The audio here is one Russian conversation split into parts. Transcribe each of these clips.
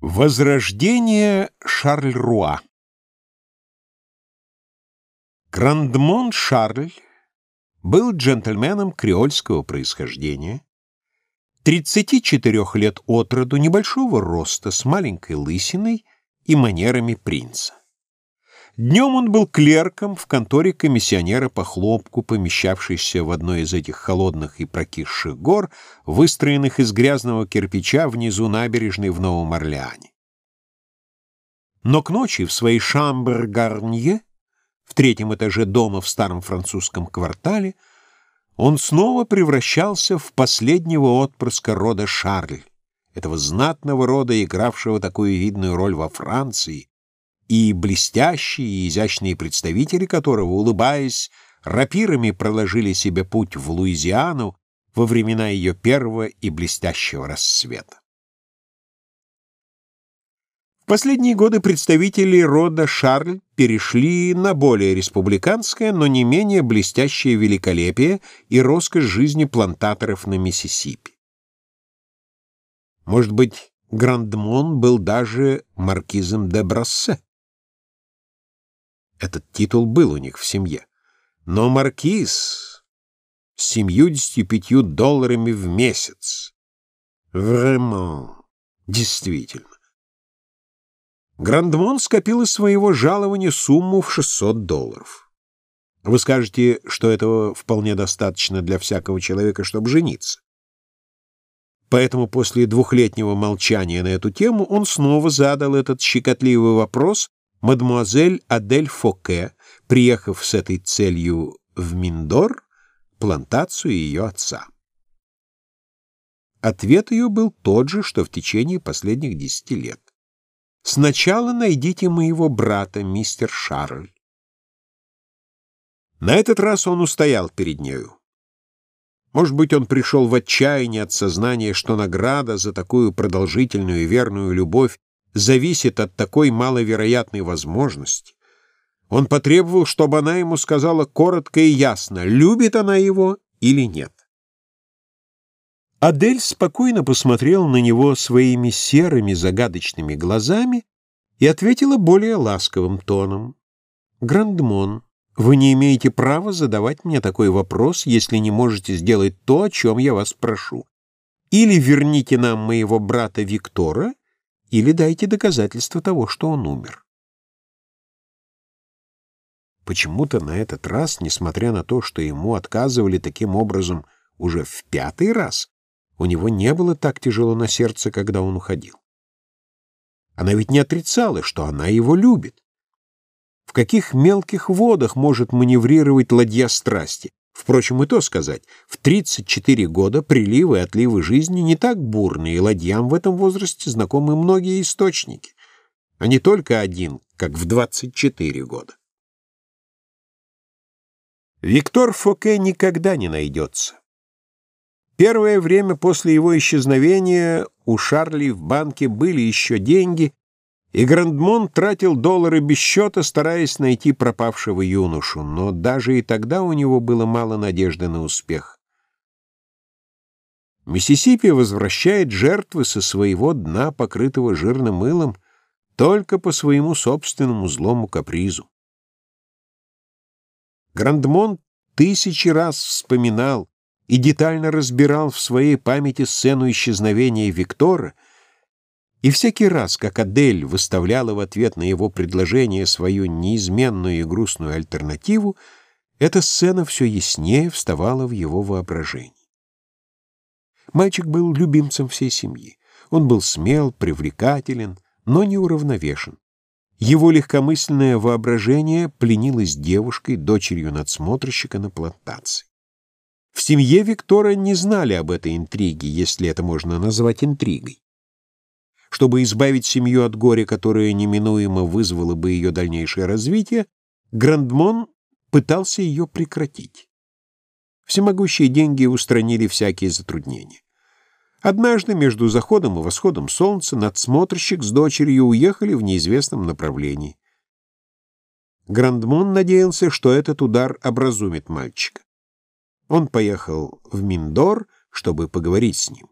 Возрождение Шарль-Руа Грандмон Шарль был джентльменом креольского происхождения, 34 лет от роду, небольшого роста, с маленькой лысиной и манерами принца. Днем он был клерком в конторе комиссионера по хлопку, помещавшейся в одной из этих холодных и прокисших гор, выстроенных из грязного кирпича внизу набережной в Новом Орлеане. Но к ночи в своей шамбр-гарнье, в третьем этаже дома в старом французском квартале, он снова превращался в последнего отпрыска рода Шарль, этого знатного рода, игравшего такую видную роль во Франции, и блестящие и изящные представители которого, улыбаясь, рапирами проложили себе путь в Луизиану во времена ее первого и блестящего рассвета. В последние годы представители рода Шарль перешли на более республиканское, но не менее блестящее великолепие и роскошь жизни плантаторов на Миссисипи. Может быть, Грандмон был даже маркизом де Брассе. Этот титул был у них в семье. Но маркиз с семьюдесятью пятью долларами в месяц. Vraiment. Действительно. Грандмон скопил из своего жалования сумму в 600 долларов. Вы скажете, что этого вполне достаточно для всякого человека, чтобы жениться. Поэтому после двухлетнего молчания на эту тему он снова задал этот щекотливый вопрос мадемуазель Адель Фоке, приехав с этой целью в Миндор, плантацию ее отца. Ответ ее был тот же, что в течение последних десяти лет. «Сначала найдите моего брата, мистер Шарль». На этот раз он устоял перед нею. Может быть, он пришел в отчаяние от сознания, что награда за такую продолжительную и верную любовь зависит от такой маловероятной возможности, он потребовал, чтобы она ему сказала коротко и ясно, любит она его или нет. Адель спокойно посмотрела на него своими серыми загадочными глазами и ответила более ласковым тоном. «Грандмон, вы не имеете права задавать мне такой вопрос, если не можете сделать то, о чем я вас прошу. Или верните нам моего брата Виктора, или дайте доказательство того, что он умер. Почему-то на этот раз, несмотря на то, что ему отказывали таким образом уже в пятый раз, у него не было так тяжело на сердце, когда он уходил. Она ведь не отрицала, что она его любит. В каких мелких водах может маневрировать ладья страсти? Впрочем, и то сказать, в 34 года приливы и отливы жизни не так бурны, и ладьям в этом возрасте знакомы многие источники, а не только один, как в 24 года. Виктор Фоке никогда не найдется. Первое время после его исчезновения у Шарли в банке были еще деньги, и Грандмон тратил доллары без счета, стараясь найти пропавшего юношу, но даже и тогда у него было мало надежды на успех. Миссисипи возвращает жертвы со своего дна, покрытого жирным мылом, только по своему собственному злому капризу. Грандмон тысячи раз вспоминал и детально разбирал в своей памяти сцену исчезновения Виктора — и всякий раз, как Адель выставляла в ответ на его предложение свою неизменную и грустную альтернативу, эта сцена все яснее вставала в его воображении. Мальчик был любимцем всей семьи. Он был смел, привлекателен, но не уравновешен. Его легкомысленное воображение пленилось девушкой, дочерью надсмотрщика на плантации. В семье Виктора не знали об этой интриге, если это можно назвать интригой. Чтобы избавить семью от горя, которое неминуемо вызвало бы ее дальнейшее развитие, Грандмон пытался ее прекратить. Всемогущие деньги устранили всякие затруднения. Однажды между заходом и восходом солнца надсмотрщик с дочерью уехали в неизвестном направлении. Грандмон надеялся, что этот удар образумит мальчика. Он поехал в Миндор, чтобы поговорить с ним.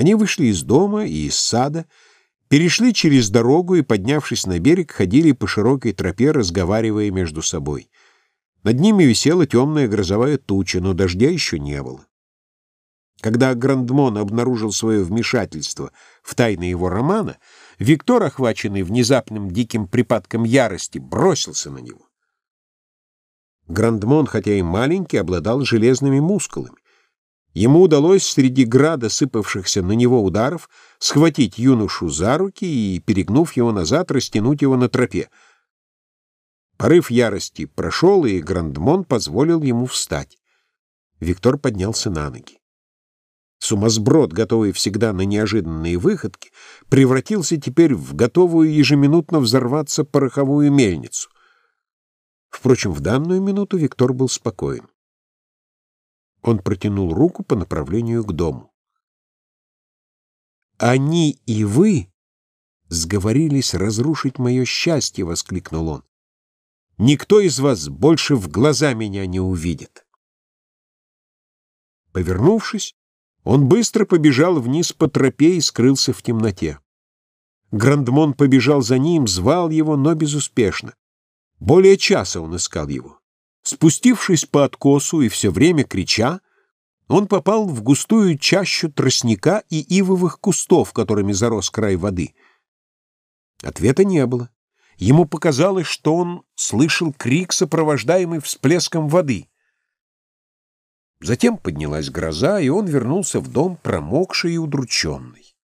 Они вышли из дома и из сада, перешли через дорогу и, поднявшись на берег, ходили по широкой тропе, разговаривая между собой. Над ними висела темная грозовая туча, но дождя еще не было. Когда Грандмон обнаружил свое вмешательство в тайны его романа, Виктор, охваченный внезапным диким припадком ярости, бросился на него. Грандмон, хотя и маленький, обладал железными мускулами. Ему удалось среди града сыпавшихся на него ударов схватить юношу за руки и, перегнув его назад, растянуть его на тропе. Порыв ярости прошел, и Грандмон позволил ему встать. Виктор поднялся на ноги. Сумасброд, готовый всегда на неожиданные выходки, превратился теперь в готовую ежеминутно взорваться пороховую мельницу. Впрочем, в данную минуту Виктор был спокоен. Он протянул руку по направлению к дому. «Они и вы сговорились разрушить мое счастье!» — воскликнул он. «Никто из вас больше в глаза меня не увидит!» Повернувшись, он быстро побежал вниз по тропе и скрылся в темноте. Грандмон побежал за ним, звал его, но безуспешно. Более часа он искал его. Спустившись по откосу и все время крича, он попал в густую чащу тростника и ивовых кустов, которыми зарос край воды. Ответа не было. Ему показалось, что он слышал крик, сопровождаемый всплеском воды. Затем поднялась гроза, и он вернулся в дом, промокший и удрученный.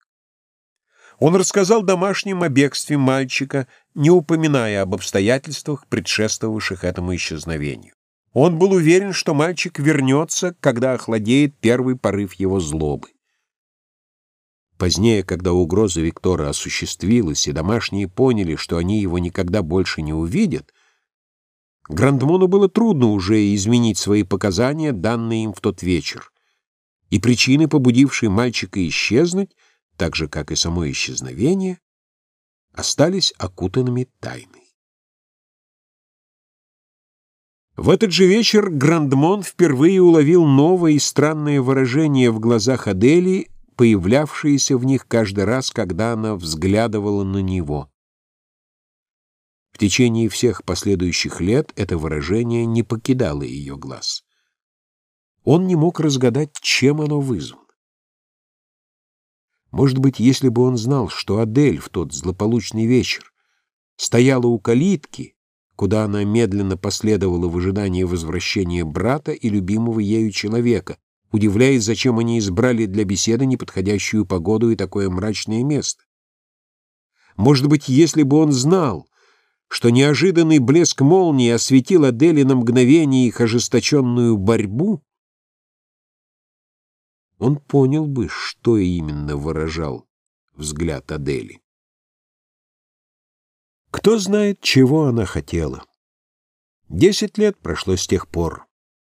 Он рассказал домашним о бегстве мальчика, не упоминая об обстоятельствах, предшествовавших этому исчезновению. Он был уверен, что мальчик вернется, когда охладеет первый порыв его злобы. Позднее, когда угроза Виктора осуществилась, и домашние поняли, что они его никогда больше не увидят, Грандмону было трудно уже изменить свои показания, данные им в тот вечер. И причины, побудившие мальчика исчезнуть, так же, как и само исчезновение, остались окутанными тайной. В этот же вечер Грандмон впервые уловил новое и странное выражение в глазах Адели, появлявшееся в них каждый раз, когда она взглядывала на него. В течение всех последующих лет это выражение не покидало ее глаз. Он не мог разгадать, чем оно вызвано. Может быть, если бы он знал, что Адель в тот злополучный вечер стояла у калитки, куда она медленно последовала в ожидании возвращения брата и любимого ею человека, удивляясь, зачем они избрали для беседы неподходящую погоду и такое мрачное место. Может быть, если бы он знал, что неожиданный блеск молнии осветил Адели на мгновение их ожесточенную борьбу, он понял бы, что именно выражал взгляд Адели. Кто знает, чего она хотела. Десять лет прошло с тех пор,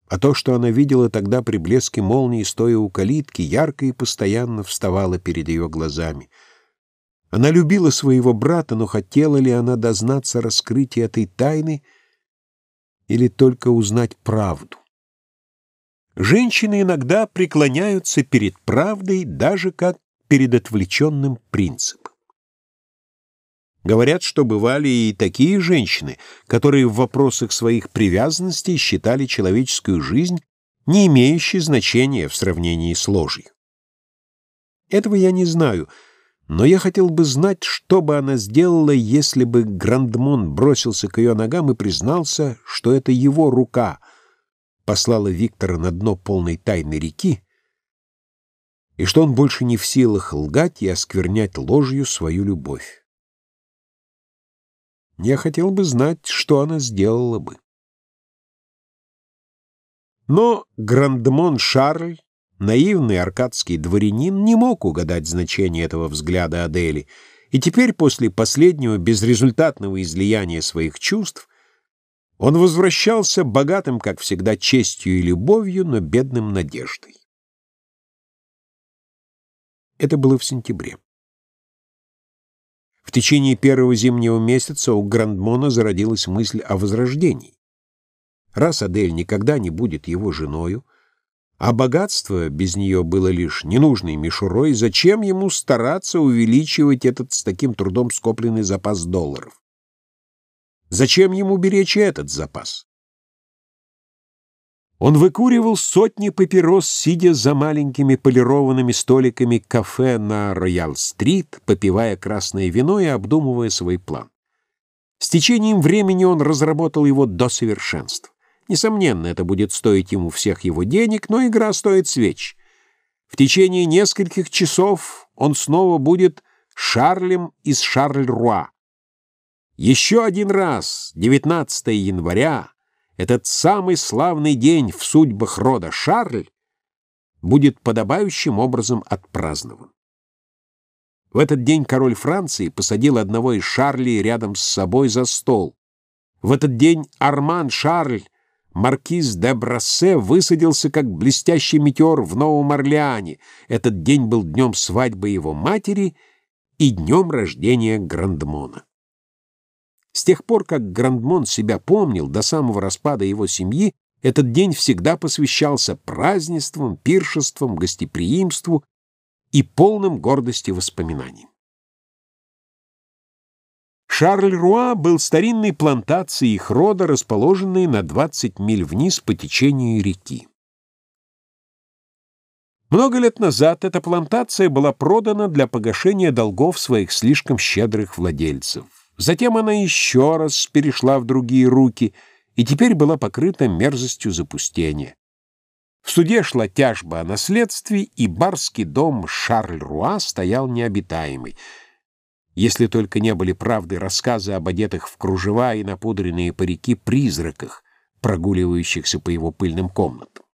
а то, что она видела тогда при блеске молнии, стоя у калитки, ярко и постоянно вставало перед ее глазами. Она любила своего брата, но хотела ли она дознаться раскрытия этой тайны или только узнать правду? Женщины иногда преклоняются перед правдой, даже как перед отвлеченным принципом. Говорят, что бывали и такие женщины, которые в вопросах своих привязанностей считали человеческую жизнь не имеющей значения в сравнении с ложью. Этого я не знаю, но я хотел бы знать, что бы она сделала, если бы Грандмон бросился к ее ногам и признался, что это его рука — послала Виктора на дно полной тайны реки, и что он больше не в силах лгать и осквернять ложью свою любовь. Я хотел бы знать, что она сделала бы. Но Грандмон Шарль, наивный аркадский дворянин, не мог угадать значение этого взгляда Адели, и теперь после последнего безрезультатного излияния своих чувств он возвращался богатым, как всегда, честью и любовью, но бедным надеждой. Это было в сентябре. В течение первого зимнего месяца у Грандмона зародилась мысль о возрождении. Раз Адель никогда не будет его женою, А богатство без нее было лишь ненужной мишурой. Зачем ему стараться увеличивать этот с таким трудом скопленный запас долларов? Зачем ему беречь этот запас? Он выкуривал сотни папирос, сидя за маленькими полированными столиками кафе на Роял-стрит, попивая красное вино и обдумывая свой план. С течением времени он разработал его до совершенства. Несомненно, это будет стоить ему всех его денег, но игра стоит свеч. В течение нескольких часов он снова будет Шарлем из Шарль-Руа. Еще один раз, 19 января, этот самый славный день в судьбах рода Шарль будет подобающим образом отпразднован. В этот день король Франции посадил одного из Шарлей рядом с собой за стол. В этот день Арман Шарль, маркиз де Брассе, высадился как блестящий метеор в Новом Орлеане. Этот день был днем свадьбы его матери и днем рождения Грандмона. С тех пор, как Грандмон себя помнил, до самого распада его семьи, этот день всегда посвящался празднествам, пиршествам, гостеприимству и полным гордости воспоминаниям. Шарль-Руа был старинной плантацией их рода, расположенной на 20 миль вниз по течению реки. Много лет назад эта плантация была продана для погашения долгов своих слишком щедрых владельцев. Затем она еще раз перешла в другие руки и теперь была покрыта мерзостью запустения. В суде шла тяжба о наследстве, и барский дом Шарль-Руа стоял необитаемый, если только не были правды рассказы об одетых в кружева и напудренные парики призраках, прогуливающихся по его пыльным комнатам.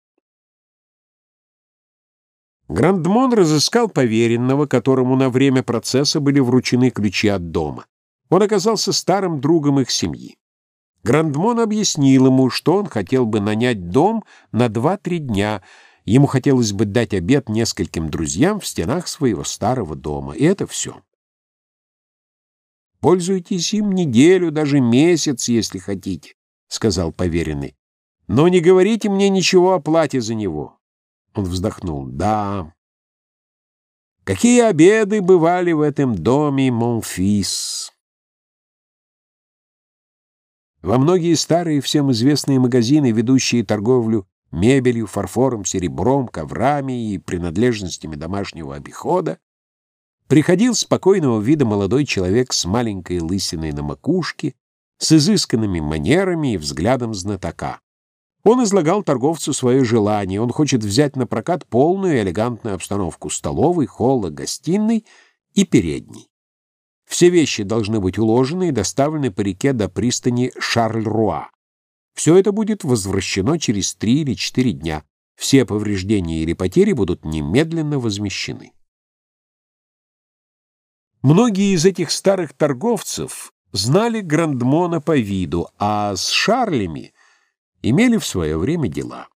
Грандмон разыскал поверенного, которому на время процесса были вручены ключи от дома. Он оказался старым другом их семьи. Грандмон объяснил ему, что он хотел бы нанять дом на два-три дня. Ему хотелось бы дать обед нескольким друзьям в стенах своего старого дома. И это все. «Пользуйтесь им неделю, даже месяц, если хотите», — сказал поверенный. «Но не говорите мне ничего о плате за него». Он вздохнул. «Да, какие обеды бывали в этом доме, Монфис!» Во многие старые всем известные магазины, ведущие торговлю мебелью, фарфором, серебром, коврами и принадлежностями домашнего обихода, приходил спокойного вида молодой человек с маленькой лысиной на макушке, с изысканными манерами и взглядом знатока. Он излагал торговцу свое желание, он хочет взять на прокат полную элегантную обстановку столовой, холла, гостиной и передней. Все вещи должны быть уложены и доставлены по реке до пристани Шарль-Руа. Все это будет возвращено через три или четыре дня. Все повреждения или потери будут немедленно возмещены. Многие из этих старых торговцев знали Грандмона по виду, а с Шарлями имели в свое время дела.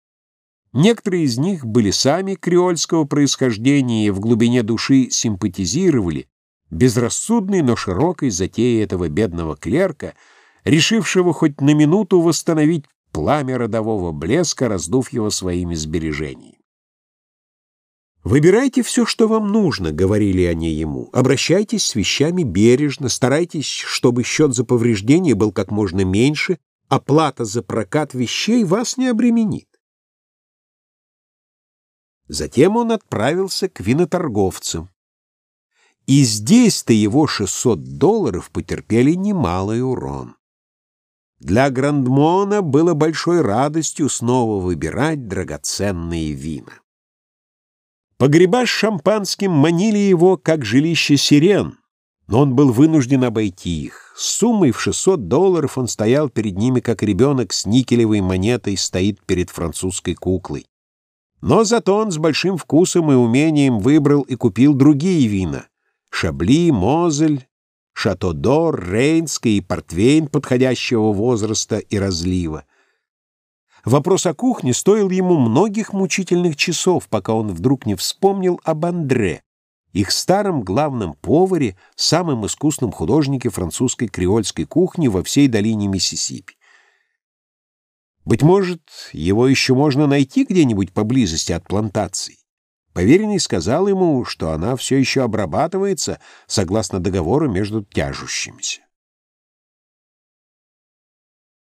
Некоторые из них были сами креольского происхождения и в глубине души симпатизировали безрассудной, но широкой затеи этого бедного клерка, решившего хоть на минуту восстановить пламя родового блеска, раздув его своими сбережениями. «Выбирайте все, что вам нужно», — говорили они ему. «Обращайтесь с вещами бережно, старайтесь, чтобы счет за повреждение был как можно меньше, оплата за прокат вещей вас не обременит». Затем он отправился к виноторговцам. И здесь-то его 600 долларов потерпели немалый урон. Для Грандмона было большой радостью снова выбирать драгоценные вина. Погреба с шампанским манили его, как жилище сирен, но он был вынужден обойти их. С суммой в 600 долларов он стоял перед ними, как ребенок с никелевой монетой стоит перед французской куклой. Но зато он с большим вкусом и умением выбрал и купил другие вина — Шабли, Мозель, Шато-Дор, Рейнский и Портвейн подходящего возраста и разлива. Вопрос о кухне стоил ему многих мучительных часов, пока он вдруг не вспомнил об Андре, их старом главном поваре, самом искусном художнике французской креольской кухни во всей долине Миссисипи. Быть может, его еще можно найти где-нибудь поблизости от плантации. Поверенный сказал ему, что она все еще обрабатывается согласно договору между тяжущимися.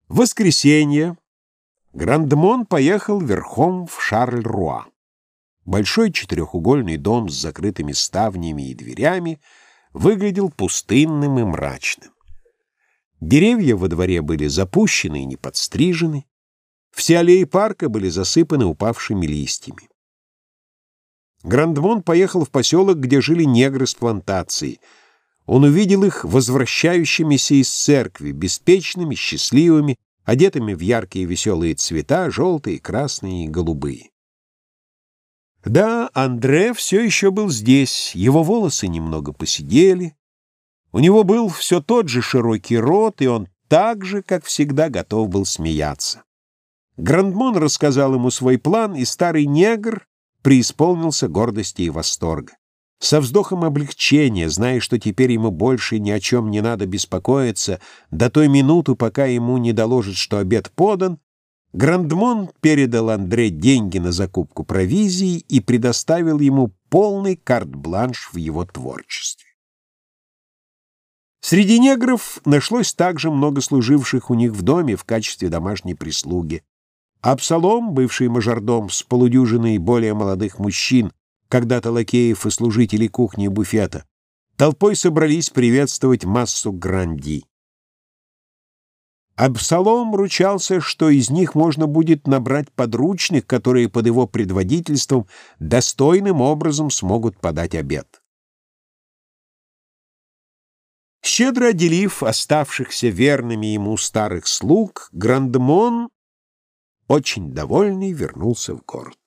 В воскресенье Грандмон поехал верхом в Шарль-Руа. Большой четырехугольный дом с закрытыми ставнями и дверями выглядел пустынным и мрачным. Деревья во дворе были запущены и не подстрижены. Все аллеи парка были засыпаны упавшими листьями. Грандмон поехал в поселок, где жили негры с плантацией. Он увидел их возвращающимися из церкви, беспечными, счастливыми, одетыми в яркие веселые цвета, желтые, красные и голубые. Да, Андре все еще был здесь, его волосы немного посидели, у него был все тот же широкий рот, и он так же, как всегда, готов был смеяться. Грандмон рассказал ему свой план, и старый негр преисполнился гордости и восторга. Со вздохом облегчения, зная, что теперь ему больше ни о чем не надо беспокоиться, до той минуты, пока ему не доложат, что обед подан, Грандмон передал Андре деньги на закупку провизии и предоставил ему полный карт-бланш в его творчестве. Среди негров нашлось также много служивших у них в доме в качестве домашней прислуги. Абсалом, бывший мажордом с полудюжиной более молодых мужчин, когда-то лакеев и служителей кухни и буфета, толпой собрались приветствовать массу Гранди. Абсалом ручался, что из них можно будет набрать подручных, которые под его предводительством достойным образом смогут подать обед. Щедро отделив оставшихся верными ему старых слуг, Грандмон, очень довольный, вернулся в город.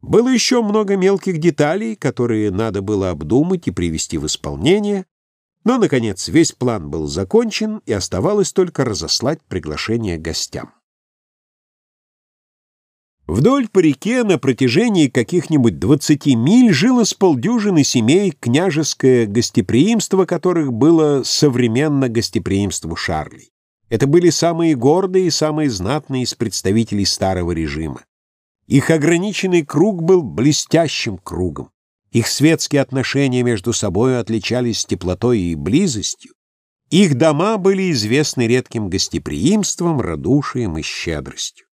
Было еще много мелких деталей, которые надо было обдумать и привести в исполнение, но, наконец, весь план был закончен, и оставалось только разослать приглашение гостям. Вдоль по реке на протяжении каких-нибудь двадцати миль жило с полдюжины семей, княжеское гостеприимство которых было современно гостеприимству Шарлей. Это были самые гордые и самые знатные из представителей старого режима. Их ограниченный круг был блестящим кругом. Их светские отношения между собой отличались теплотой и близостью. Их дома были известны редким гостеприимством, радушием и щедростью.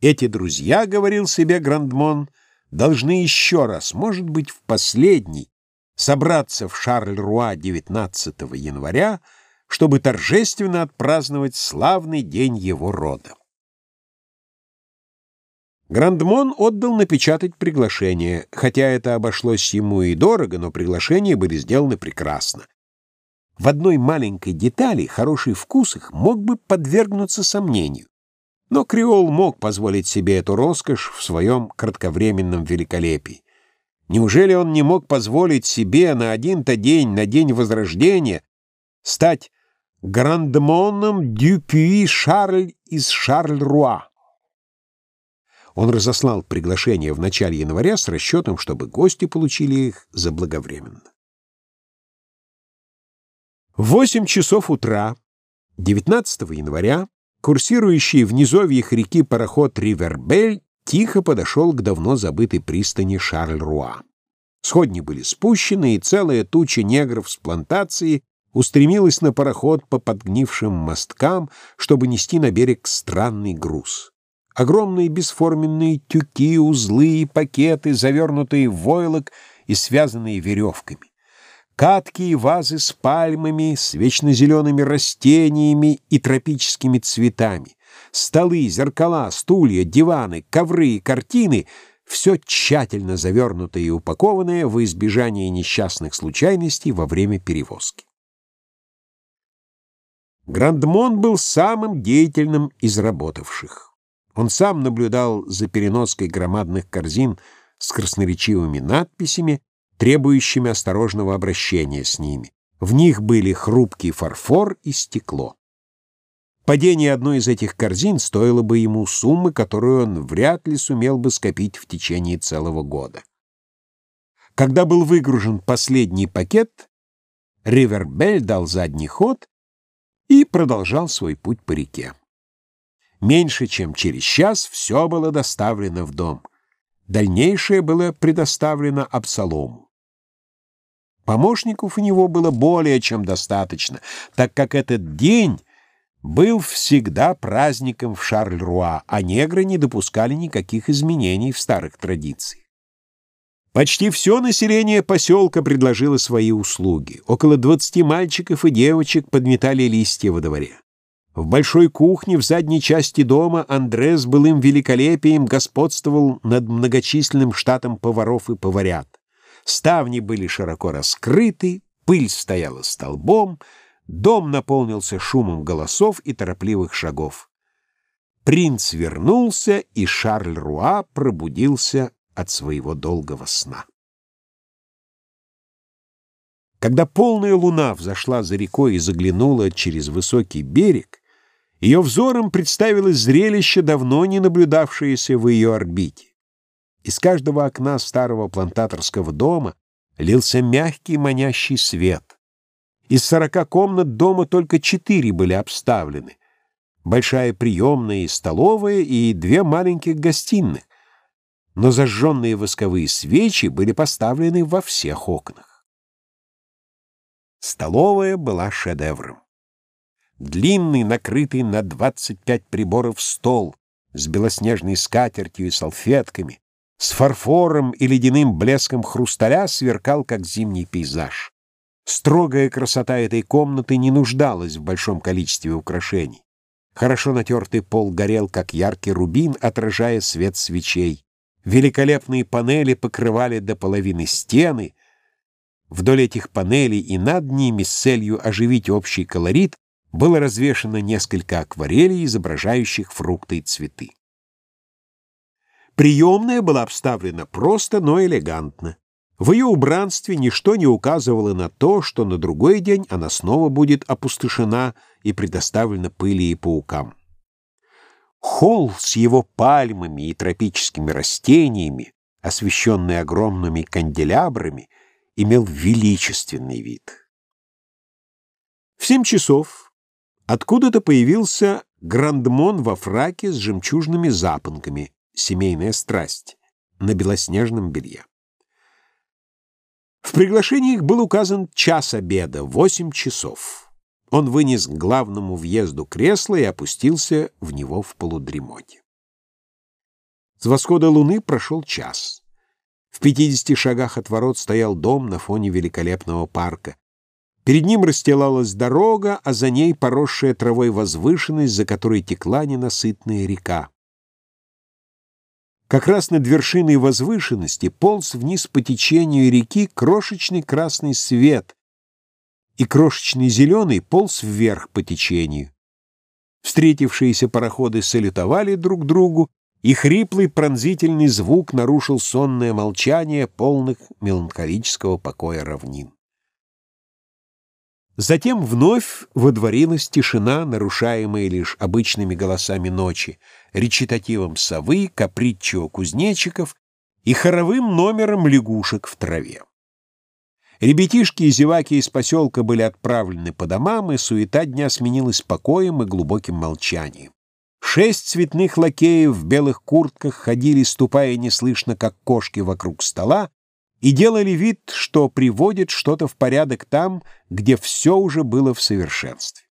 Эти друзья, — говорил себе Грандмон, — должны еще раз, может быть, в последний, собраться в Шарль-Руа 19 января, чтобы торжественно отпраздновать славный день его рода. Грандмон отдал напечатать приглашение, хотя это обошлось ему и дорого, но приглашения были сделаны прекрасно. В одной маленькой детали хороший вкус их мог бы подвергнуться сомнению. Но Креол мог позволить себе эту роскошь в своем кратковременном великолепии. Неужели он не мог позволить себе на один-то день, на день Возрождения, стать Грандмоном Дюпюи Шарль из Шарль-Руа? Он разослал приглашение в начале января с расчетом, чтобы гости получили их заблаговременно. В восемь часов утра 19 января курсирующий в низовьях реки пароход «Ривербель» тихо подошел к давно забытой пристани Шарль-Руа. Сходни были спущены, и целая туча негров с плантации устремилась на пароход по подгнившим мосткам, чтобы нести на берег странный груз. Огромные бесформенные тюки, узлы и пакеты, завернутые в войлок и связанные веревками. Катки и вазы с пальмами, с вечно зелеными растениями и тропическими цветами. Столы, зеркала, стулья, диваны, ковры и картины — все тщательно завернутое и упакованное во избежание несчастных случайностей во время перевозки. Грандмон был самым деятельным из работавших. Он сам наблюдал за переноской громадных корзин с красноречивыми надписями, требующими осторожного обращения с ними. В них были хрупкий фарфор и стекло. Падение одной из этих корзин стоило бы ему суммы, которую он вряд ли сумел бы скопить в течение целого года. Когда был выгружен последний пакет, Ривербель дал задний ход и продолжал свой путь по реке. Меньше чем через час все было доставлено в дом. Дальнейшее было предоставлено Абсалому. Помощников у него было более чем достаточно, так как этот день был всегда праздником в Шарль-Руа, а негры не допускали никаких изменений в старых традициях. Почти все население поселка предложило свои услуги. Около 20 мальчиков и девочек подметали листья во дворе. В большой кухне в задней части дома Андре с былым великолепием господствовал над многочисленным штатом поваров и поварят. Ставни были широко раскрыты, пыль стояла столбом, дом наполнился шумом голосов и торопливых шагов. Принц вернулся, и Шарль Руа пробудился от своего долгого сна. Когда полная луна взошла за рекой и заглянула через высокий берег, ее взором представилось зрелище, давно не наблюдавшееся в ее орбите. Из каждого окна старого плантаторского дома лился мягкий манящий свет. Из сорока комнат дома только четыре были обставлены. Большая приемная и столовая и две маленьких гостиных. Но зажженные восковые свечи были поставлены во всех окнах. Столовая была шедевром длинный, накрытый на 25 приборов стол с белоснежной скатертью и салфетками, с фарфором и ледяным блеском хрусталя сверкал, как зимний пейзаж. Строгая красота этой комнаты не нуждалась в большом количестве украшений. Хорошо натертый пол горел, как яркий рубин, отражая свет свечей. Великолепные панели покрывали до половины стены. Вдоль этих панелей и над ними с целью оживить общий колорит было развешано несколько акварелей, изображающих фрукты и цветы. Приемная была обставлена просто, но элегантно. В ее убранстве ничто не указывало на то, что на другой день она снова будет опустошена и предоставлена пыли и паукам. Холл с его пальмами и тропическими растениями, освещенный огромными канделябрами, имел величественный вид. В семь часов Откуда-то появился грандмон во фраке с жемчужными запонками, семейная страсть, на белоснежном белье. В приглашении их был указан час обеда, восемь часов. Он вынес к главному въезду кресло и опустился в него в полудремоте. С восхода луны прошел час. В пятидесяти шагах от ворот стоял дом на фоне великолепного парка. Перед ним расстилалась дорога, а за ней поросшая травой возвышенность, за которой текла ненасытная река. Как раз над вершиной возвышенности полз вниз по течению реки крошечный красный свет, и крошечный зеленый полз вверх по течению. Встретившиеся пароходы салютовали друг другу, и хриплый пронзительный звук нарушил сонное молчание полных меланхолического покоя равнин. Затем вновь водворилась тишина, нарушаемая лишь обычными голосами ночи, речитативом совы, капритчио кузнечиков и хоровым номером лягушек в траве. Ребятишки и зеваки из поселка были отправлены по домам, и суета дня сменилась покоем и глубоким молчанием. Шесть цветных лакеев в белых куртках ходили, ступая неслышно, как кошки вокруг стола, и делали вид, что приводят что-то в порядок там, где все уже было в совершенстве.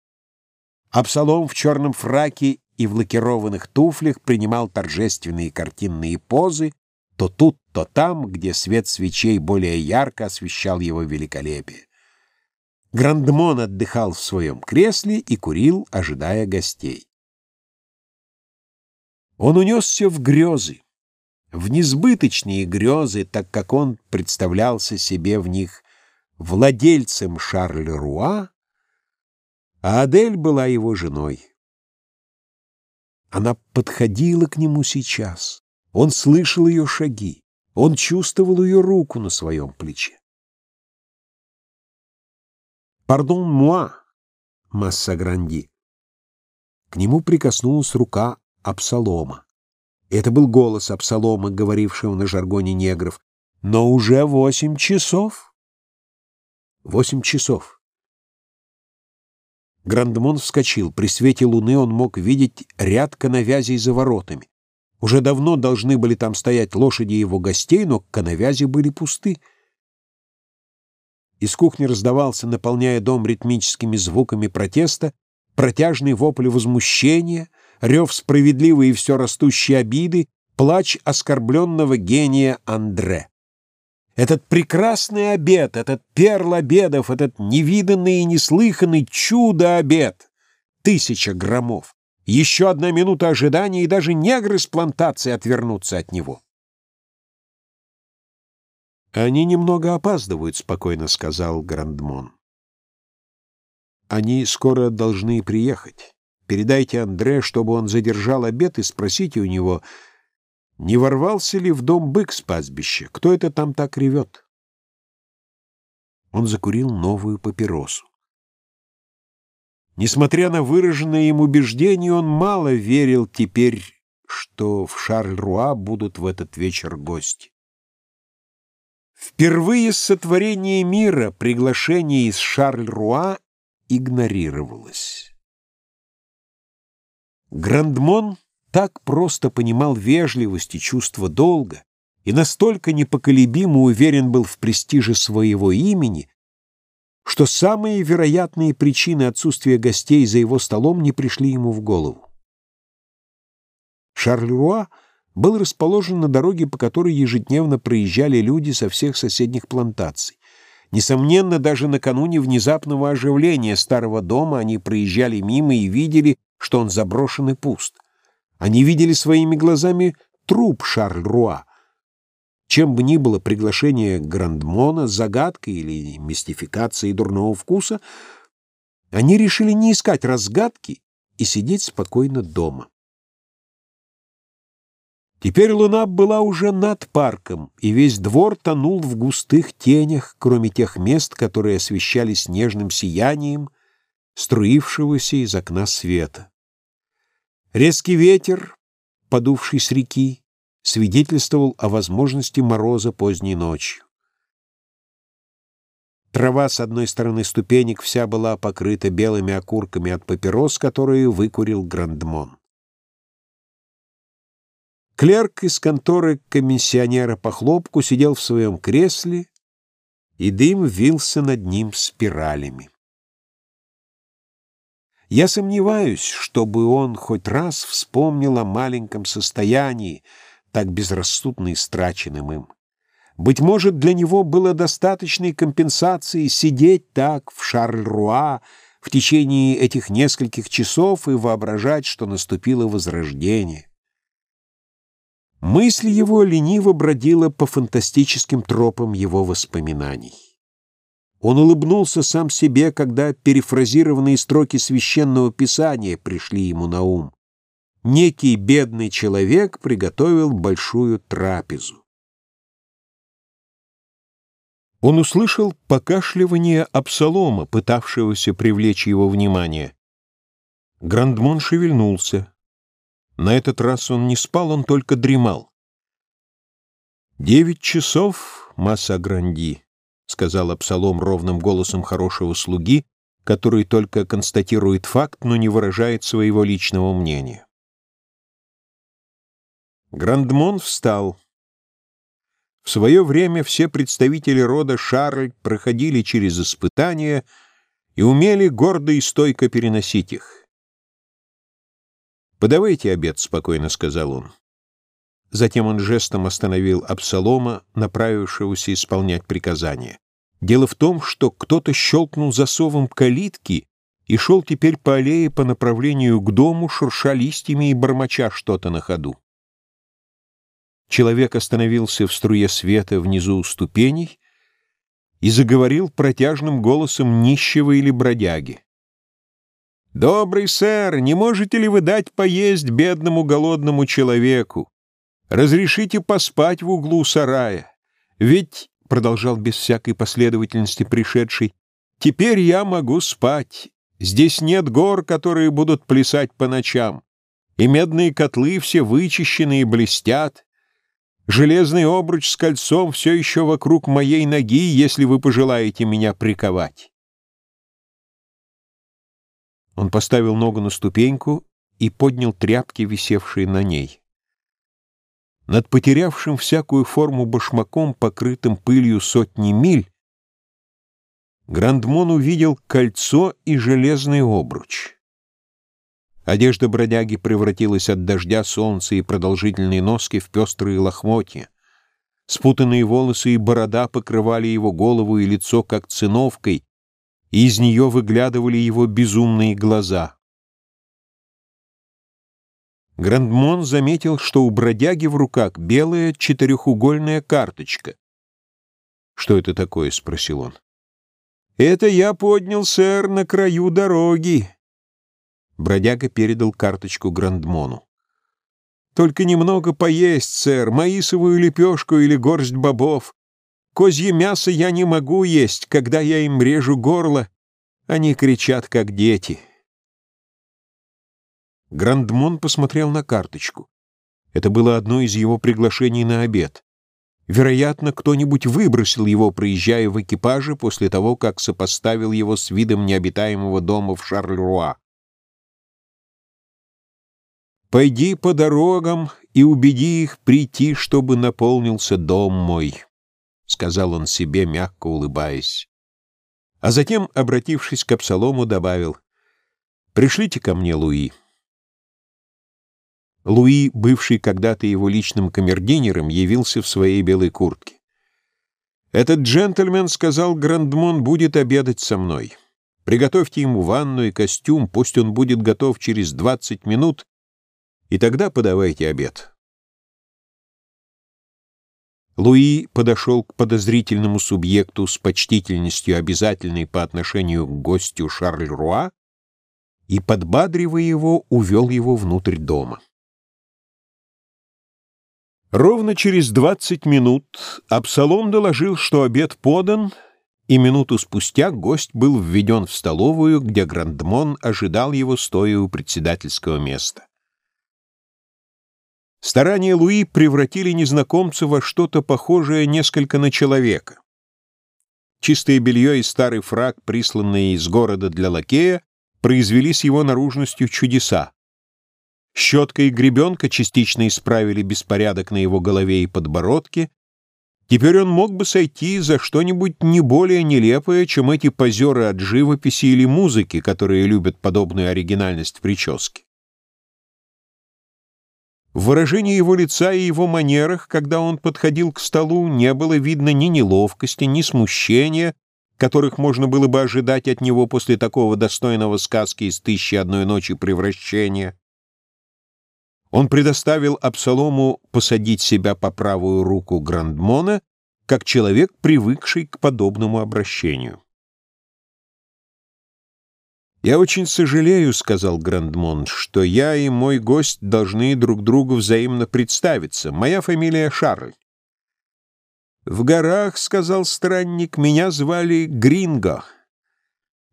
Абсалом в черном фраке и в лакированных туфлях принимал торжественные картинные позы, то тут, то там, где свет свечей более ярко освещал его великолепие. Грандмон отдыхал в своем кресле и курил, ожидая гостей. Он унесся в грезы в несбыточные грезы, так как он представлялся себе в них владельцем Шарль-Руа, а Адель была его женой. Она подходила к нему сейчас. Он слышал ее шаги. Он чувствовал ее руку на своем плече. «Пардон, муа, масса Гранди». К нему прикоснулась рука Абсалома. Это был голос Абсалома, говорившего на жаргоне негров. Но уже восемь часов. Восемь часов. Грандмон вскочил. При свете луны он мог видеть ряд коновязей за воротами. Уже давно должны были там стоять лошади его гостей, но коновязи были пусты. Из кухни раздавался, наполняя дом ритмическими звуками протеста, протяжный вопль возмущения, рев справедливой и все растущей обиды, плач оскорбленного гения Андре. Этот прекрасный обед, этот перл обедов, этот невиданный и неслыханный чудо-обед. Тысяча громов. Еще одна минута ожидания, и даже негры с плантации отвернутся от него. «Они немного опаздывают», — спокойно сказал Грандмон. «Они скоро должны приехать. Передайте Андре, чтобы он задержал обед, и спросите у него, не ворвался ли в дом бык с пастбища? Кто это там так ревет?» Он закурил новую папиросу. Несмотря на выраженное им убеждение, он мало верил теперь, что в Шарль-Руа будут в этот вечер гости. Впервые с сотворения мира приглашение из Шарль-Руа игнорировалось. Грандмон так просто понимал вежливость и чувство долга, и настолько непоколебимо уверен был в престиже своего имени, что самые вероятные причины отсутствия гостей за его столом не пришли ему в голову. Шарль-Руа был расположен на дороге, по которой ежедневно проезжали люди со всех соседних плантаций. Несомненно, даже накануне внезапного оживления старого дома они проезжали мимо и видели, что он заброшен и пуст. Они видели своими глазами труп Шарль-Руа. Чем бы ни было приглашение Грандмона, загадкой или мистификацией дурного вкуса, они решили не искать разгадки и сидеть спокойно дома. Теперь луна была уже над парком, и весь двор тонул в густых тенях, кроме тех мест, которые освещались нежным сиянием, струившегося из окна света. Резкий ветер, подувший с реки, свидетельствовал о возможности мороза поздней ночью. Трава с одной стороны ступенек вся была покрыта белыми окурками от папирос, которые выкурил Грандмон. Клерк из конторы комиссионера по хлопку сидел в своем кресле, и дым вился над ним спиралями. Я сомневаюсь, чтобы он хоть раз вспомнил о маленьком состоянии, так безрассудно истраченным им. Быть может, для него было достаточной компенсацией сидеть так в Шарль-Руа в течение этих нескольких часов и воображать, что наступило возрождение. Мысль его лениво бродила по фантастическим тропам его воспоминаний. Он улыбнулся сам себе, когда перефразированные строки священного писания пришли ему на ум. Некий бедный человек приготовил большую трапезу. Он услышал покашливание Абсалома, пытавшегося привлечь его внимание. Грандмон шевельнулся. На этот раз он не спал, он только дремал. «Девять часов, масса Гранди», — сказал Абсалом ровным голосом хорошего слуги, который только констатирует факт, но не выражает своего личного мнения. Грандмон встал. В свое время все представители рода Шарль проходили через испытания и умели гордо и стойко переносить их. «Подавайте обед», — спокойно сказал он. Затем он жестом остановил Абсалома, направившегося исполнять приказание. Дело в том, что кто-то щелкнул засовом калитки и шел теперь по аллее по направлению к дому, шурша листьями и бормоча что-то на ходу. Человек остановился в струе света внизу у ступеней и заговорил протяжным голосом нищего или бродяги. «Добрый сэр, не можете ли вы дать поесть бедному голодному человеку? Разрешите поспать в углу сарая. Ведь, — продолжал без всякой последовательности пришедший, — теперь я могу спать. Здесь нет гор, которые будут плясать по ночам. И медные котлы все вычищены и блестят. Железный обруч с кольцом все еще вокруг моей ноги, если вы пожелаете меня приковать. Он поставил ногу на ступеньку и поднял тряпки, висевшие на ней. Над потерявшим всякую форму башмаком, покрытым пылью сотни миль, Грандмон увидел кольцо и железный обруч. Одежда бродяги превратилась от дождя, солнца и продолжительной носки в пестрые лохмотья. Спутанные волосы и борода покрывали его голову и лицо как циновкой, и из нее выглядывали его безумные глаза. Грандмон заметил, что у бродяги в руках белая четырехугольная карточка. «Что это такое?» — спросил он. «Это я поднял, сэр, на краю дороги». Бродяга передал карточку Грандмону. «Только немного поесть, сэр, маисовую лепешку или горсть бобов. Козье мясо я не могу есть, когда я им режу горло. Они кричат, как дети». Грандмон посмотрел на карточку. Это было одно из его приглашений на обед. Вероятно, кто-нибудь выбросил его, проезжая в экипаже, после того, как сопоставил его с видом необитаемого дома в Шарлеруа. «Пойди по дорогам и убеди их прийти, чтобы наполнился дом мой», — сказал он себе, мягко улыбаясь. А затем, обратившись к Абсалому, добавил, «Пришлите ко мне Луи». Луи, бывший когда-то его личным камердинером, явился в своей белой куртке. «Этот джентльмен, — сказал Грандмон, — будет обедать со мной. Приготовьте ему ванну и костюм, пусть он будет готов через двадцать минут, и тогда подавайте обед». Луи подошел к подозрительному субъекту с почтительностью, обязательной по отношению к гостю Шарль Руа, и, подбадривая его, увел его внутрь дома. Ровно через двадцать минут Абсалом доложил, что обед подан, и минуту спустя гость был введен в столовую, где Грандмон ожидал его, стоя у председательского места. Старания Луи превратили незнакомца во что-то похожее несколько на человека. Чистое белье и старый фраг, присланные из города для лакея, произвели с его наружностью чудеса. Щетка и гребенка частично исправили беспорядок на его голове и подбородке. Теперь он мог бы сойти за что-нибудь не более нелепое, чем эти позеры от живописи или музыки, которые любят подобную оригинальность в прическе. В выражении его лица и его манерах, когда он подходил к столу, не было видно ни неловкости, ни смущения, которых можно было бы ожидать от него после такого достойного сказки из «Тысячи одной ночи» превращения. Он предоставил Абсалому посадить себя по правую руку Грандмона, как человек, привыкший к подобному обращению. «Я очень сожалею, — сказал Грандмон, — что я и мой гость должны друг другу взаимно представиться. Моя фамилия Шарль». «В горах, — сказал странник, — меня звали Гринго.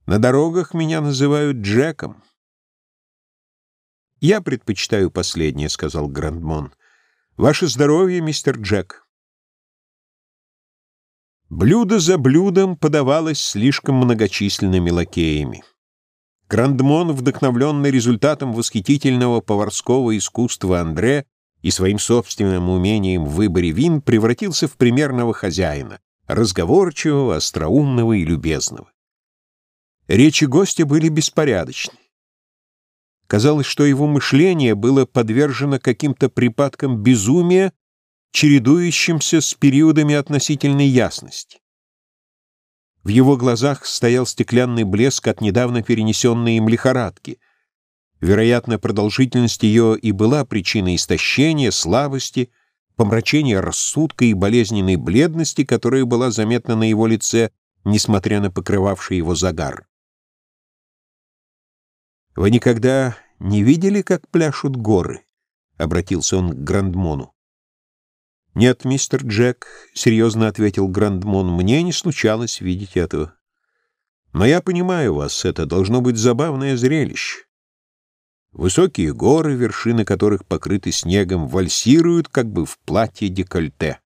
На дорогах меня называют Джеком. «Я предпочитаю последнее», — сказал Грандмон. «Ваше здоровье, мистер Джек». Блюдо за блюдом подавалось слишком многочисленными лакеями. Грандмон, вдохновленный результатом восхитительного поварского искусства Андре и своим собственным умением в выборе вин, превратился в примерного хозяина, разговорчивого, остроумного и любезного. Речи гостя были беспорядочны. Казалось, что его мышление было подвержено каким-то припадкам безумия, чередующимся с периодами относительной ясности. В его глазах стоял стеклянный блеск от недавно перенесенной им лихорадки. Вероятно, продолжительность ее и была причиной истощения, слабости, помрачения рассудка и болезненной бледности, которая была заметна на его лице, несмотря на покрывавший его загар. «Вы никогда не видели, как пляшут горы?» — обратился он к Грандмону. «Нет, мистер Джек», — серьезно ответил Грандмон, — «мне не случалось видеть этого. Но я понимаю вас, это должно быть забавное зрелище. Высокие горы, вершины которых покрыты снегом, вальсируют как бы в платье декольте».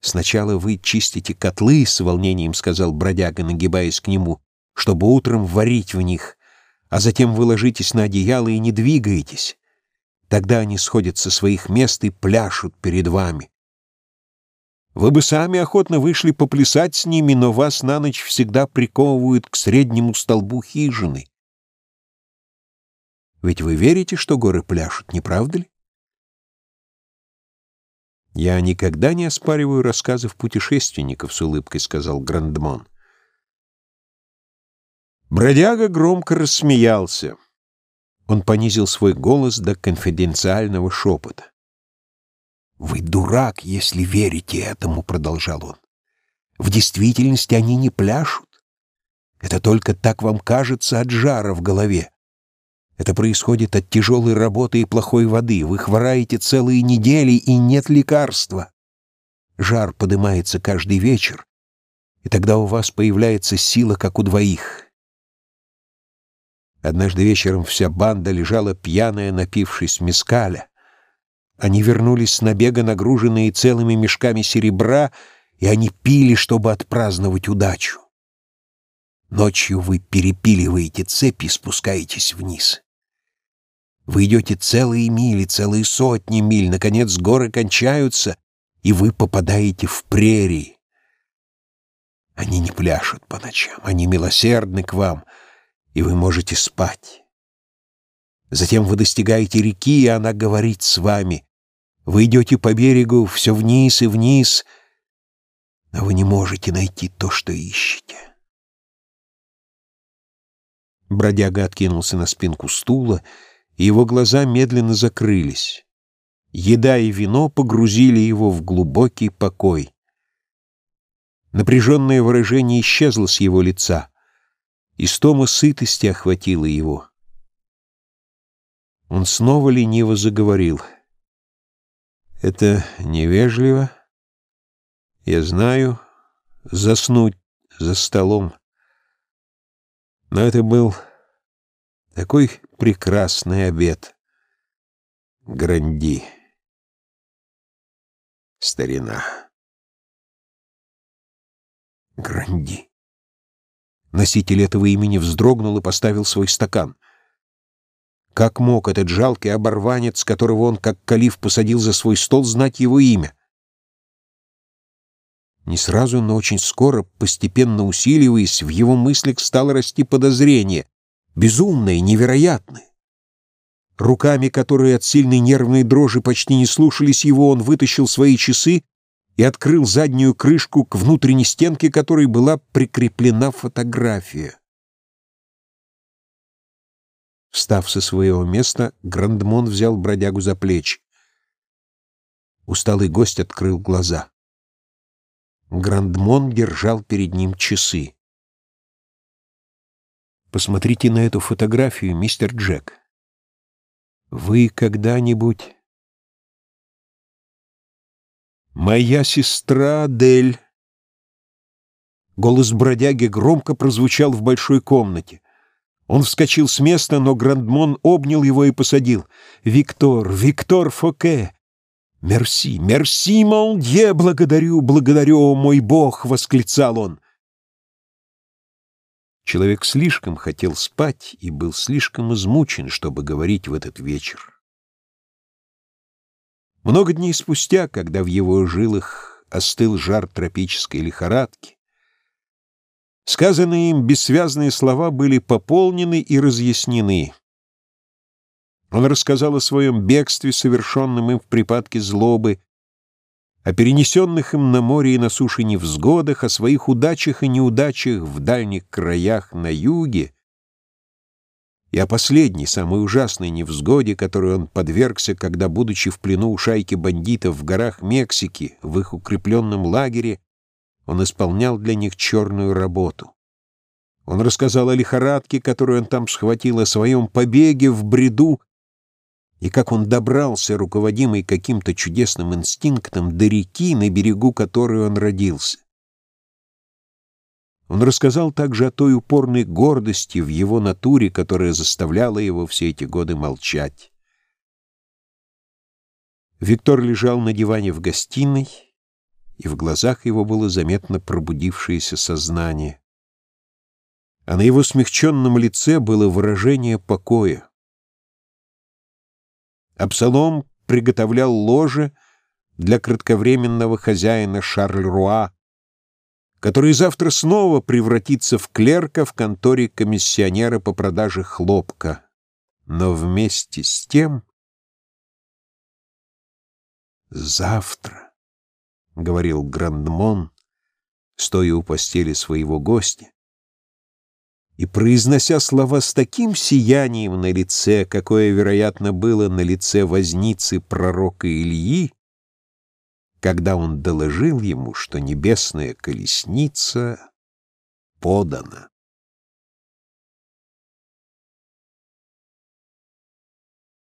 «Сначала вы чистите котлы», — с волнением сказал бродяга, нагибаясь к нему, чтобы утром варить в них, а затем вы ложитесь на одеяло и не двигаетесь. Тогда они сходят со своих мест и пляшут перед вами. Вы бы сами охотно вышли поплясать с ними, но вас на ночь всегда приковывают к среднему столбу хижины. Ведь вы верите, что горы пляшут, не правда ли? «Я никогда не оспариваю рассказов путешественников», — с улыбкой сказал Грандмон. Бродяга громко рассмеялся. Он понизил свой голос до конфиденциального шепота. «Вы дурак, если верите этому», — продолжал он. «В действительности они не пляшут. Это только так вам кажется от жара в голове. Это происходит от тяжелой работы и плохой воды. Вы хвораете целые недели, и нет лекарства. Жар поднимается каждый вечер, и тогда у вас появляется сила, как у двоих. Однажды вечером вся банда лежала пьяная, напившись мескаля. Они вернулись с набега, нагруженные целыми мешками серебра, и они пили, чтобы отпраздновать удачу. Ночью вы перепиливаете цепи и спускаетесь вниз. Вы идете целые мили, целые сотни миль, наконец горы кончаются, и вы попадаете в прерии. Они не пляшут по ночам, они милосердны к вам, и вы можете спать. Затем вы достигаете реки, и она говорит с вами. Вы идете по берегу все вниз и вниз, но вы не можете найти то, что ищете. Бродяга откинулся на спинку стула, и его глаза медленно закрылись. Еда и вино погрузили его в глубокий покой. Напряженное выражение исчезло с его лица. Истома сытости охватила его. Он снова лениво заговорил. «Это невежливо. Я знаю, заснуть за столом. Но это был такой прекрасный обед. Гранди. Старина. Гранди. Носитель этого имени вздрогнул и поставил свой стакан. Как мог этот жалкий оборванец, которого он, как калиф, посадил за свой стол, знать его имя? Не сразу, но очень скоро, постепенно усиливаясь, в его мыслях стало расти подозрение безумное, невероятное. Руками, которые от сильной нервной дрожи почти не слушались его, он вытащил свои часы и открыл заднюю крышку к внутренней стенке, которой была прикреплена фотография. Встав со своего места, Грандмон взял бродягу за плечи. Усталый гость открыл глаза. Грандмон держал перед ним часы. Посмотрите на эту фотографию, мистер Джек. Вы когда-нибудь... Моя сестра Дель. Голос бродяги громко прозвучал в большой комнате. Он вскочил с места, но Грандмон обнял его и посадил. «Виктор, Виктор Фоке!» «Мерси, мерси, молдье, благодарю, благодарю, о мой бог!» — восклицал он. Человек слишком хотел спать и был слишком измучен, чтобы говорить в этот вечер. Много дней спустя, когда в его жилах остыл жар тропической лихорадки, сказанные им бессвязные слова были пополнены и разъяснены. Он рассказал о своем бегстве, совершенном им в припадке злобы, о перенесенных им на море и на суше невзгодах, о своих удачах и неудачах в дальних краях на юге, и о последней, самой ужасной невзгоде, которой он подвергся, когда, будучи в плену у шайки бандитов в горах Мексики, в их укрепленном лагере, он исполнял для них черную работу. Он рассказал о лихорадке, которую он там схватил, о своем побеге в бреду и как он добрался, руководимый каким-то чудесным инстинктом, до реки, на берегу которой он родился. Он рассказал также о той упорной гордости в его натуре, которая заставляла его все эти годы молчать. Виктор лежал на диване в гостиной, и в глазах его было заметно пробудившееся сознание. а на его смягченном лице было выражение покоя. Абсалом приготовлял ложе для кратковременного хозяина Шарль-Руа, который завтра снова превратится в клерка в конторе комиссионера по продаже хлопка. Но вместе с тем... «Завтра», — говорил Грандмон, стоя у постели своего гостя, и произнося слова с таким сиянием на лице, какое, вероятно, было на лице возницы пророка Ильи, когда он доложил ему, что небесная колесница подана.